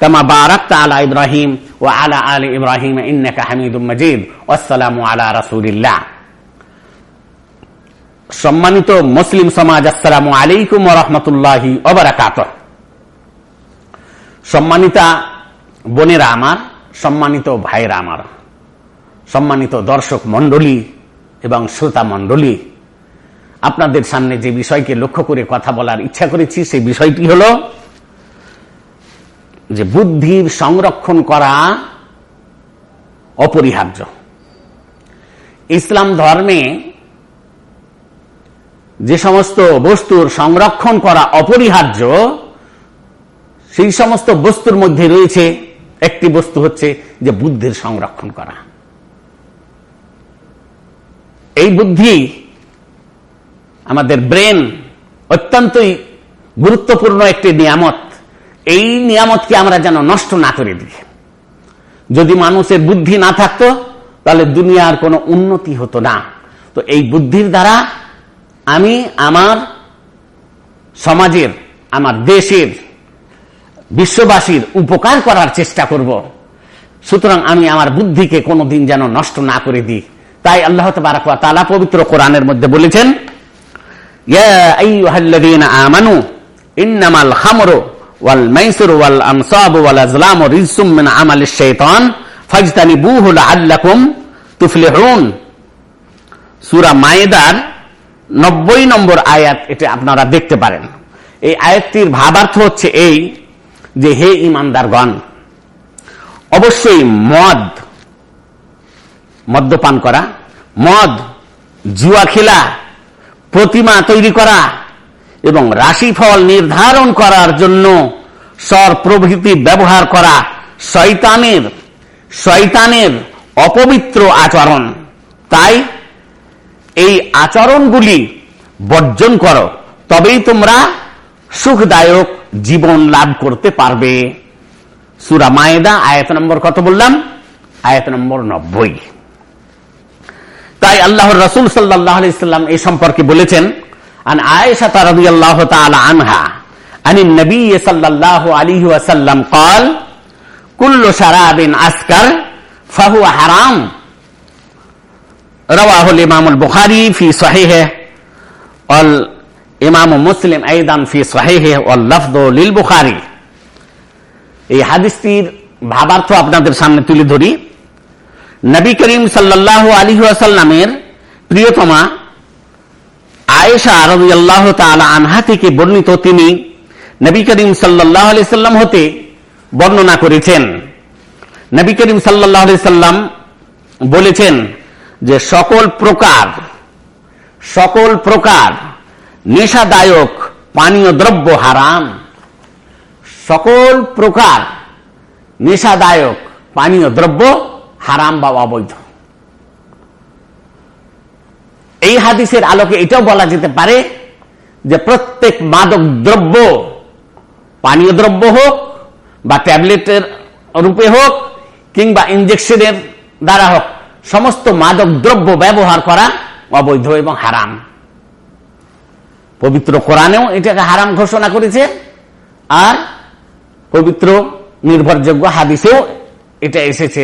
كما باركت على ابراهيم وعلى ال ابراهيم انك حميد مجيد والسلام على رسول الله সম্মানিত মুসলিম সমাজ আসসালামু আলাইকুম রহমতুল্লাহি ওবরাকাত সম্মানিতা বোনেরা আমার সম্মানিত ভাইরা আমার সম্মানিত দর্শক মণ্ডলী এবং শ্রোতা মণ্ডলী আপনাদের সামনে যে বিষয়কে লক্ষ্য করে কথা বলার ইচ্ছা করেছি সেই বিষয়টি হল যে বুদ্ধির সংরক্ষণ করা অপরিহার্য। ইসলাম ধর্মে যে সমস্ত বস্তুর সংরক্ষণ করা অপরিহার্য, সেই সমস্ত বস্তুর মধ্যে রয়েছে একটি বস্তু হচ্ছে যে বুদ্ধির সংরক্ষণ করা। এই বুদ্ধি আমাদের ব্রেন অত্যন্তই গুরুত্বপূর্ণ একটি নিয়ামত। এই নিয়ামতকে আমরা যেন নষ্ট না করে দিই। যদি মানুষের বুদ্ধি না থাকতো, তাহলে দুনিয়ার কোনো উন্নতি হতো না। তো এই বুদ্ধির দ্বারা আমি আমার সমাজের, আমার দেশের, বিশ্ববাসীর উপকার করার চেষ্টা করব। সুতরাং আমি আমার বুদ্ধিকে কোনোদিন যেন নষ্ট না করে দিই। তাই আল্লাহ তালা পবিত্র কোরআনের মধ্যে বলেছেন আমানু, ইন্নামাল খামরু ওয়াল মাইসুর ওয়াল আমসাব ওয়াল আজলাম তুফলিহুন। সূরা মায়েদার নব্বই নম্বর আয়াত এটা আপনারা দেখতে পারেন। এই আয়াতটির ভাবার্থ হচ্ছে এই যে হে ইমানদারগণ, অবশ্যই মদ, মদ্যপান করা, মদ, জুয়া খেলা, প্রতিমা তৈরি করা এবং রাশিফল নির্ধারণ করার জন্য স্বর প্রভৃতি ব্যবহার করা শয়তানের শয়তানের অপবিত্র আচরণ। তাই এই আচরণগুলি বর্জন করো, তবেই তোমরা সুখদায়ক জীবন লাভ করতে পারবে। সুরা মায়েদা, আয়াত নম্বর কত বললাম? আয়াত নম্বর নব্বই। তাই আল্লাহর রসুল সাল্লাহ ইসলাম এই সম্পর্কে বলেছেন আন আয়েশা رضي الله تعالى عنها عن النبي صلى الله عليه وسلم قال كل شراب أسكر فهو حرام رواه الإمام البخاري في صحيحه والإمام مسلم أيضا في صحيحه واللفظ للبخاري এই হাদিসটির ভাবার্থ আপনাদের সামনে তুলে ধরি নবী করিম সাল্লাহ আলী আসাল্লামের প্রিয়তমা আয়েশা রবি আল্লাহ আনহা থেকে বর্ণিত তিনি নবী করিম সাল্লাহ সাল্লাম হতে বর্ণনা করেছেন। নবী করিম সাল্লাহ সাল্লাম বলেছেন যে সকল প্রকার সকল প্রকার নেশাদায়ক পানীয় দ্রব্য হারাম। সকল প্রকার নেশাদায়ক পানীয় দ্রব্য হারাম বা অবৈধ। এই হাদিসের আলোকে এটাও বলা যেতে পারে যে প্রত্যেক মাদক দ্রব্য, পানীয় দ্রব্য হোক বা ট্যাবলেটের রূপে হোক কিংবা ইঞ্জেকশনের দ্বারা হোক, সমস্ত মাদক দ্রব্য ব্যবহার করা অবৈধ এবং হারাম। পবিত্র কোরআনেও এটাকে হারাম ঘোষণা করেছে আর পবিত্র নির্ভরযোগ্য হাদিসেও এটা এসেছে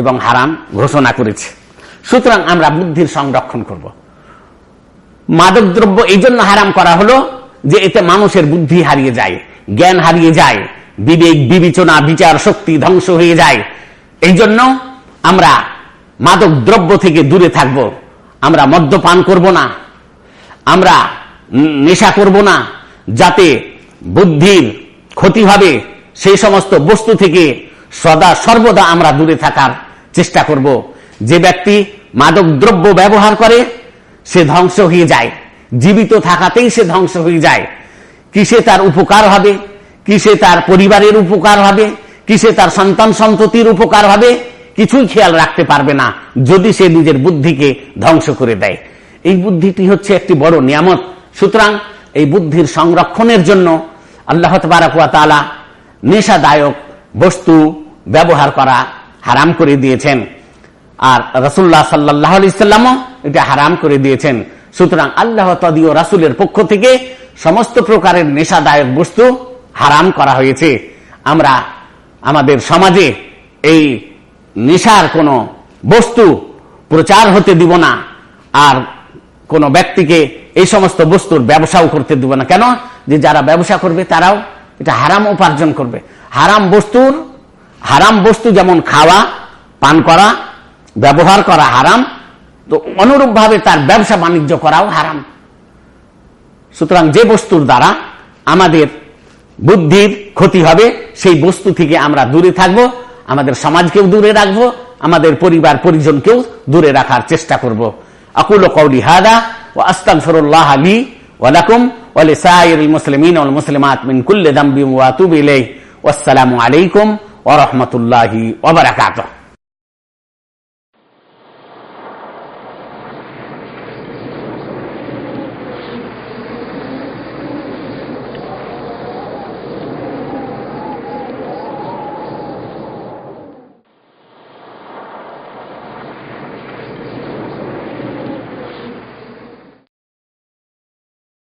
এবং হারাম ঘোষণা করেছে। সুতরাং আমরা বুদ্ধির সংরক্ষণ করব। মাদক দ্রব্য এই জন্য হারাম করা হলো যে এতে মানুষের বুদ্ধি হারিয়ে যায়, জ্ঞান হারিয়ে যায়, বিবেক, বিবেচনা, বিচার শক্তি ধ্বংস হয়ে যায়। এই জন্য আমরা মাদক দ্রব্য থেকে দূরে থাকব, আমরা মদ্যপান করব না, আমরা নেশা করব না, যাতে বুদ্ধির ক্ষতি হবে সেই সমস্ত বস্তু থেকে সদা সর্বদা আমরা দূরে থাকার চেষ্টা করব। যে ব্যক্তি মাদক দ্রব্য ব্যবহার করে সে ধ্বংস হয়ে যায়। জীবিত থাকাতেই সে ধ্বংস হয়ে যায়। কিসে তার উপকার হবে? কিসে তার পরিবারের উপকার হবে? কিসে তার সন্তান সন্ততির উপকার হবে? কিছুই খেয়াল রাখতে পারবে না, যদি সে নিজের বুদ্ধিকে ধ্বংস করে দেয়। এই বুদ্ধিটি হচ্ছে একটি বড় নিয়ামত। সুতরাং এই বুদ্ধির সংরক্ষণের জন্য আল্লাহ তালা নেশাদায়ক বস্তু ব্যবহার করা হারাম করে দিয়েছেন। আর রসুল্লাহ সাল্লাহ আলিয়াল্লামও এটা হারাম করে দিয়েছেন। সুতরাং আল্লাহ তদীয় রাসুলের পক্ষ থেকে সমস্ত প্রকারের নেশাদায়ক বস্তু হারাম করা হয়েছে। আমরা, আমাদের সমাজে এই নেশার কোন বস্তু প্রচার হতে দিব না। আর কোন ব্যক্তিকে এই সমস্ত বস্তুর ব্যবসাও করতে দিব না। কেন? যে যারা ব্যবসা করবে তারাও এটা হারাম উপার্জন করবে। হারাম বস্তুর, হারাম বস্তু যেমন খাওয়া, পান করা, ব্যবহার করা হারাম তো অনুরূপভাবে তার ব্যবসা বাণিজ্য করাও হারাম। সুতরাং যে বস্তুর দ্বারা আমাদের বুদ্ধির ক্ষতি হবে, সেই বস্তু থেকে আমরা দূরে থাকব, আমাদের সমাজকেও দূরে রাখব, আমাদের পরিবার পরিজনকেও দূরে রাখার চেষ্টা করব। আকুল কৌলি হাদা ও আস্তাগফিরুল্লাহ লি ওয়া লাকুম, ওয়া লিসাইরিল মুসলিমিন ওয়াল মুসলিমাত মিন কুল্লি যামবিন ওয়া আতুবু ইলাইহি। ওয়াসসালামু আলাইকুম ওয়া রাহমাতুল্লাহি ওয়া